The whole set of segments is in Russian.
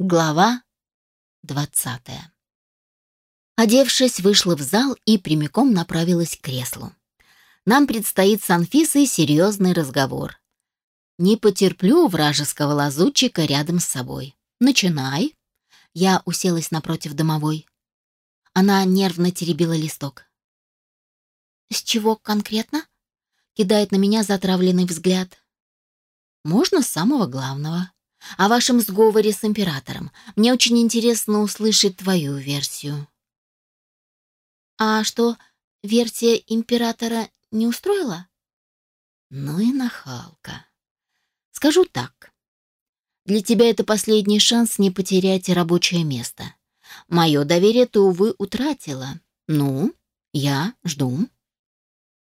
Глава двадцатая. Одевшись, вышла в зал и прямиком направилась к креслу. Нам предстоит с Анфисой серьезный разговор. Не потерплю вражеского лазутчика рядом с собой. Начинай. Я уселась напротив домовой. Она нервно теребила листок. «С чего конкретно?» Кидает на меня затравленный взгляд. «Можно с самого главного. О вашем сговоре с императором. Мне очень интересно услышать твою версию». «А что, версия императора не устроила?» «Ну и нахалка. Скажу так. Для тебя это последний шанс не потерять рабочее место. Мое доверие ты, увы, утратила. Ну, я жду».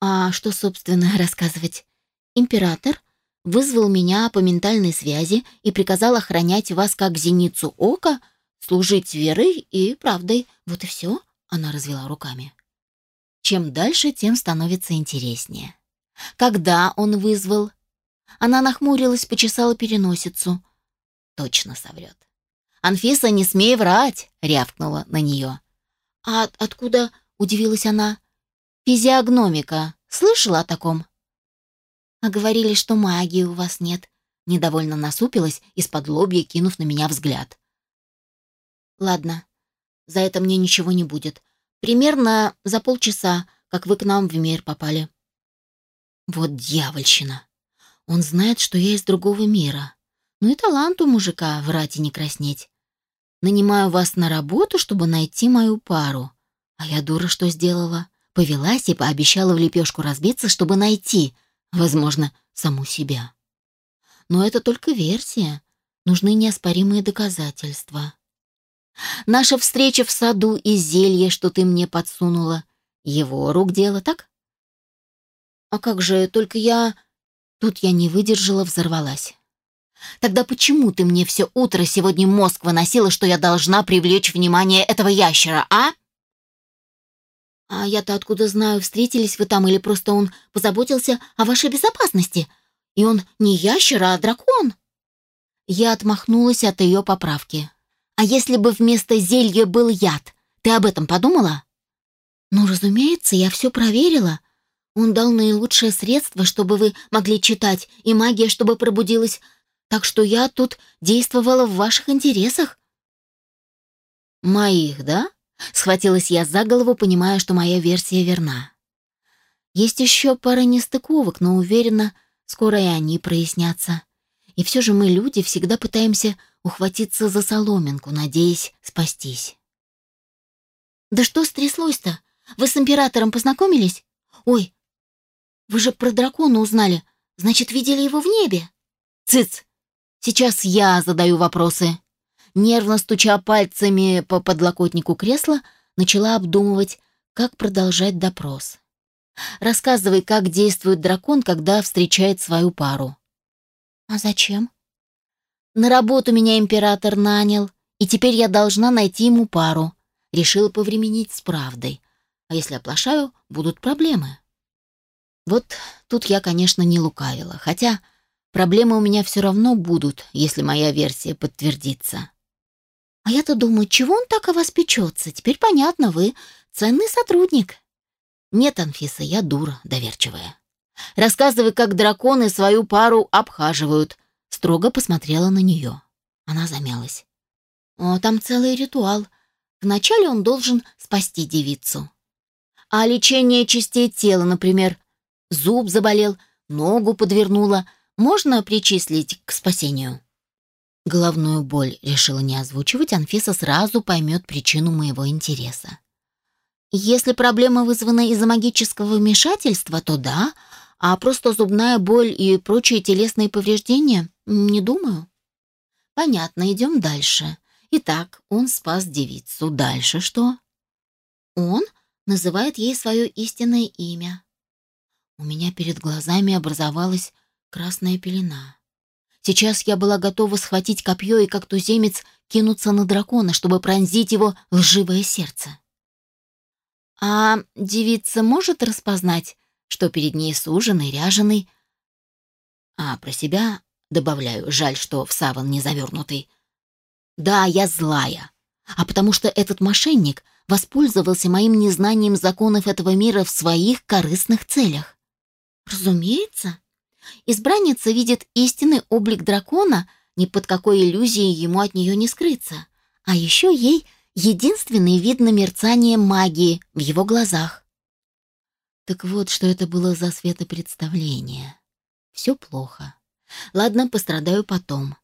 «А что, собственно, рассказывать? Император вызвал меня по ментальной связи и приказал охранять вас как зеницу ока, служить верой и правдой. Вот и все», — она развела руками. Чем дальше, тем становится интереснее. Когда он вызвал? Она нахмурилась, почесала переносицу. Точно соврет. «Анфиса, не смей врать!» — рявкнула на нее. «А откуда?» — удивилась она. «Физиогномика. Слышала о таком?» «А говорили, что магии у вас нет», — недовольно насупилась, из-под лобья кинув на меня взгляд. «Ладно, за это мне ничего не будет. Примерно за полчаса, как вы к нам в мир попали». «Вот дьявольщина! Он знает, что я из другого мира. Ну и талант у мужика врать и не краснеть. Нанимаю вас на работу, чтобы найти мою пару. А я дура что сделала? Повелась и пообещала в лепешку разбиться, чтобы найти, возможно, саму себя. Но это только версия. Нужны неоспоримые доказательства. Наша встреча в саду и зелье, что ты мне подсунула, его рук дело, так? А как же, только я... Тут я не выдержала, взорвалась. Тогда почему ты мне все утро сегодня мозг выносила, что я должна привлечь внимание этого ящера, а? А я-то откуда знаю, встретились вы там или просто он позаботился о вашей безопасности? И он не ящер, а дракон. Я отмахнулась от ее поправки. А если бы вместо зелья был яд? Ты об этом подумала? Ну, разумеется, я все проверила. Он дал наилучшее средство, чтобы вы могли читать, и магия, чтобы пробудилась. Так что я тут действовала в ваших интересах. Моих, да? Схватилась я за голову, понимая, что моя версия верна. Есть еще пара нестыковок, но уверена, скоро и они прояснятся. И все же мы, люди, всегда пытаемся ухватиться за соломинку, надеясь спастись. «Да что стряслось-то? Вы с императором познакомились? Ой, вы же про дракона узнали. Значит, видели его в небе?» «Цыц! Сейчас я задаю вопросы!» Нервно стуча пальцами по подлокотнику кресла, начала обдумывать, как продолжать допрос. «Рассказывай, как действует дракон, когда встречает свою пару». «А зачем?» «На работу меня император нанял, и теперь я должна найти ему пару. Решила повременить с правдой. А если оплошаю, будут проблемы». Вот тут я, конечно, не лукавила, хотя проблемы у меня все равно будут, если моя версия подтвердится. А я-то думаю, чего он так о вас печется? Теперь понятно, вы ценный сотрудник. Нет, Анфиса, я дура доверчивая. Рассказывай, как драконы свою пару обхаживают. Строго посмотрела на нее. Она замялась. О, там целый ритуал. Вначале он должен спасти девицу. А лечение частей тела, например, зуб заболел, ногу подвернула, можно причислить к спасению? Головную боль решила не озвучивать, Анфиса сразу поймет причину моего интереса. Если проблема вызвана из-за магического вмешательства, то да, а просто зубная боль и прочие телесные повреждения — не думаю. Понятно, идем дальше. Итак, он спас девицу. Дальше что? Он называет ей свое истинное имя. У меня перед глазами образовалась красная пелена. Сейчас я была готова схватить копье и как туземец кинуться на дракона, чтобы пронзить его лживое сердце. А девица может распознать, что перед ней суженый, ряженый? А про себя добавляю, жаль, что в саван не завернутый. Да, я злая. А потому что этот мошенник воспользовался моим незнанием законов этого мира в своих корыстных целях. Разумеется. Избранница видит истинный облик дракона, ни под какой иллюзией ему от нее не скрыться. А еще ей единственный видно мерцание магии в его глазах. Так вот, что это было за светопредставление. Все плохо. Ладно, пострадаю потом.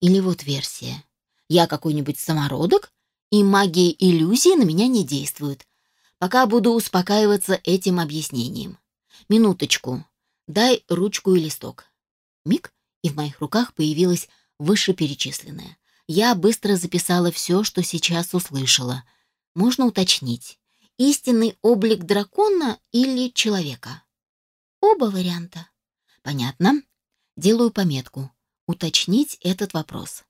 Или вот версия. Я какой-нибудь самородок, и магия иллюзии на меня не действует. Пока буду успокаиваться этим объяснением. Минуточку. Дай ручку и листок. Миг, и в моих руках появилось вышеперечисленное. Я быстро записала все, что сейчас услышала. Можно уточнить. Истинный облик дракона или человека? Оба варианта. Понятно. Делаю пометку. Уточнить этот вопрос.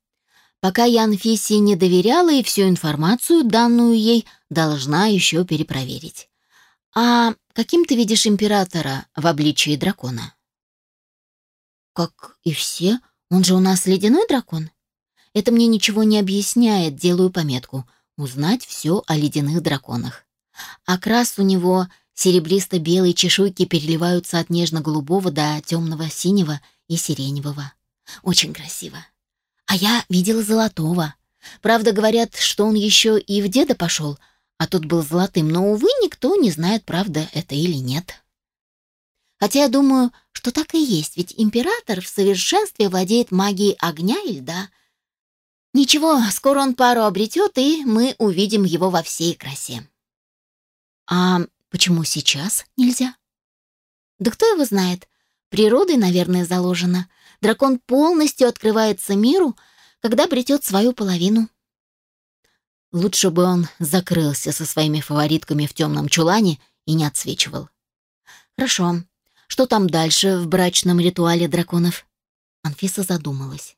Пока я Анфисе не доверяла и всю информацию, данную ей, должна еще перепроверить. А каким ты видишь императора в обличии дракона? Как и все, он же у нас ледяной дракон. Это мне ничего не объясняет, делаю пометку. Узнать все о ледяных драконах. Окрас у него серебристо-белые чешуйки переливаются от нежно-голубого до темного синего и сиреневого. Очень красиво. А я видела золотого. Правда, говорят, что он еще и в деда пошел, а тот был золотым, но, увы, никто не знает, правда это или нет. Хотя я думаю, что так и есть, ведь император в совершенстве владеет магией огня и льда, Ничего, скоро он пару обретет, и мы увидим его во всей красе. А почему сейчас нельзя? Да кто его знает? Природой, наверное, заложено. Дракон полностью открывается миру, когда обретет свою половину. Лучше бы он закрылся со своими фаворитками в темном чулане и не отсвечивал. Хорошо. Что там дальше в брачном ритуале драконов? Анфиса задумалась.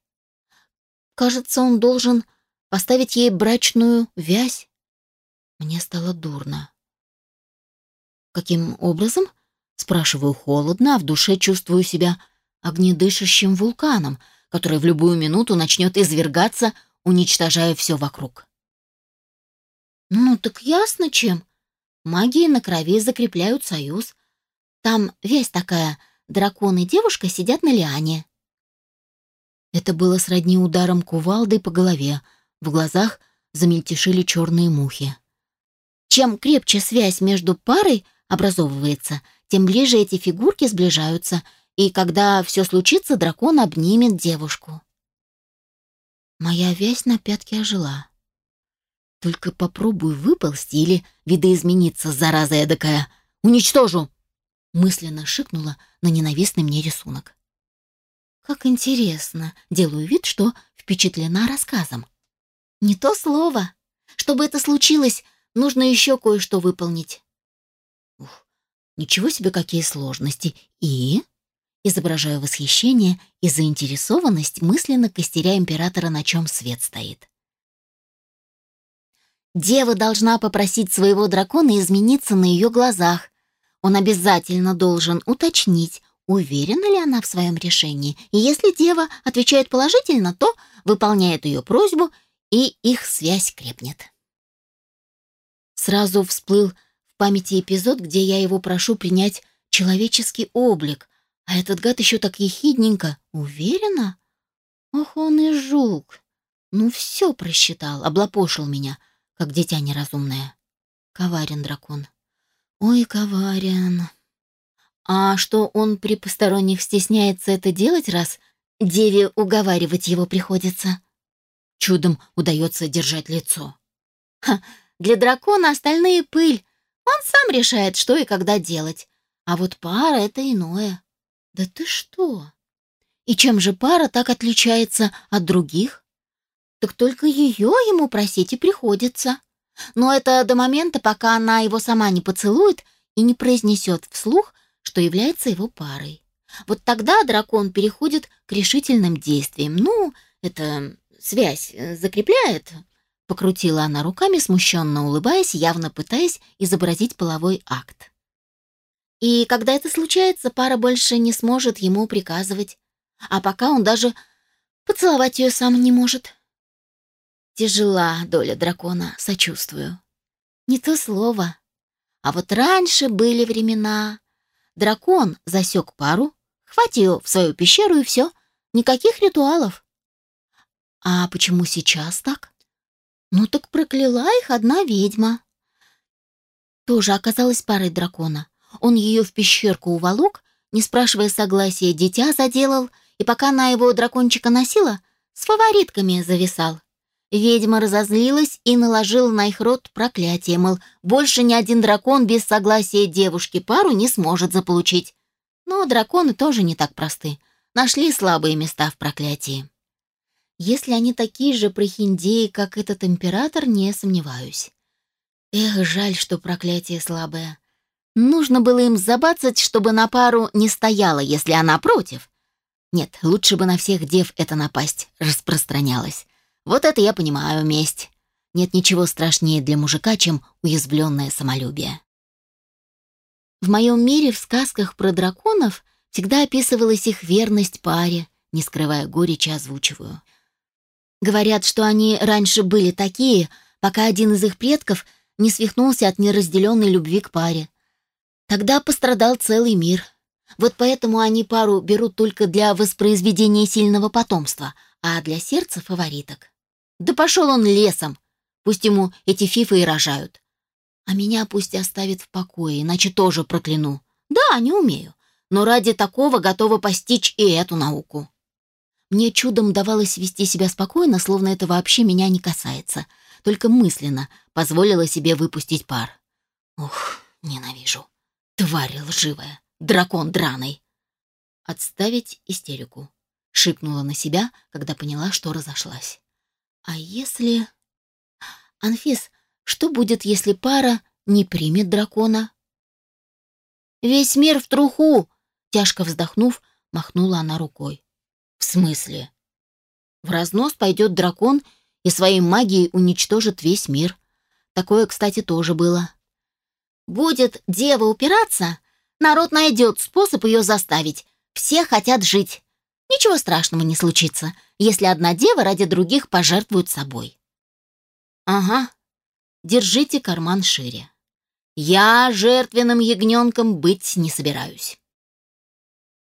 Кажется, он должен поставить ей брачную вязь. Мне стало дурно. Каким образом? Спрашиваю холодно, а в душе чувствую себя огнедышащим вулканом, который в любую минуту начнет извергаться, уничтожая все вокруг. Ну так ясно чем. Магии на крови закрепляют союз. Там весь такая, дракон и девушка сидят на лиане. Это было сродни ударом кувалдой по голове. В глазах замельтешили черные мухи. Чем крепче связь между парой образовывается, тем ближе эти фигурки сближаются, и когда все случится, дракон обнимет девушку. Моя вязь на пятке ожила. Только попробуй выползти или видоизмениться, зараза эдакая. Уничтожу!» Мысленно шикнула на ненавистный мне рисунок. Как интересно. Делаю вид, что впечатлена рассказом. Не то слово. Чтобы это случилось, нужно еще кое-что выполнить. Ух, ничего себе, какие сложности. И... Изображаю восхищение и заинтересованность, мысленно костеря императора, на чем свет стоит. Дева должна попросить своего дракона измениться на ее глазах. Он обязательно должен уточнить, уверена ли она в своем решении, и если дева отвечает положительно, то выполняет ее просьбу, и их связь крепнет. Сразу всплыл в памяти эпизод, где я его прошу принять человеческий облик, а этот гад еще так ехидненько. Уверена? Ох, он и жук. Ну, все просчитал, облапошил меня, как дитя неразумное. Коварен дракон. Ой, коварен. А что он при посторонних стесняется это делать, раз деве уговаривать его приходится? Чудом удается держать лицо. Ха, для дракона остальные пыль. Он сам решает, что и когда делать. А вот пара — это иное. Да ты что? И чем же пара так отличается от других? Так только ее ему просить и приходится. Но это до момента, пока она его сама не поцелует и не произнесет вслух, что является его парой. Вот тогда дракон переходит к решительным действиям. Ну, это связь э, закрепляет. Покрутила она руками, смущенно улыбаясь, явно пытаясь изобразить половой акт. И когда это случается, пара больше не сможет ему приказывать. А пока он даже поцеловать ее сам не может. Тяжела доля дракона, сочувствую. Не то слово. А вот раньше были времена. Дракон засек пару, хватил в свою пещеру и все. Никаких ритуалов. А почему сейчас так? Ну так прокляла их одна ведьма. Тоже оказалась парой дракона. Он ее в пещерку уволок, не спрашивая согласия, дитя заделал, и пока она его дракончика носила, с фаворитками зависал. Ведьма разозлилась и наложила на их род проклятие, мол, больше ни один дракон без согласия девушки пару не сможет заполучить. Но драконы тоже не так просты. Нашли слабые места в проклятии. Если они такие же прохиндеи, как этот император, не сомневаюсь. Эх, жаль, что проклятие слабое. Нужно было им забацать, чтобы на пару не стояла, если она против. Нет, лучше бы на всех дев эта напасть распространялась. Вот это я понимаю, месть. Нет ничего страшнее для мужика, чем уязвленное самолюбие. В моем мире в сказках про драконов всегда описывалась их верность паре, не скрывая горечи озвучиваю. Говорят, что они раньше были такие, пока один из их предков не свихнулся от неразделенной любви к паре. Тогда пострадал целый мир. Вот поэтому они пару берут только для воспроизведения сильного потомства, а для сердца — фавориток. Да пошел он лесом. Пусть ему эти фифы и рожают. А меня пусть оставит в покое, иначе тоже прокляну. Да, не умею, но ради такого готова постичь и эту науку. Мне чудом давалось вести себя спокойно, словно это вообще меня не касается. Только мысленно позволила себе выпустить пар. Ух, ненавижу. Тварь лживая, дракон драный. Отставить истерику. Шикнула на себя, когда поняла, что разошлась. А если... Анфис, что будет, если пара не примет дракона? Весь мир в труху! Тяжко вздохнув, махнула она рукой. В смысле? В разнос пойдет дракон и своей магией уничтожит весь мир. Такое, кстати, тоже было. Будет дева упираться, народ найдет способ ее заставить. Все хотят жить. Ничего страшного не случится, если одна дева ради других пожертвует собой. Ага, держите карман шире. Я жертвенным ягненком быть не собираюсь.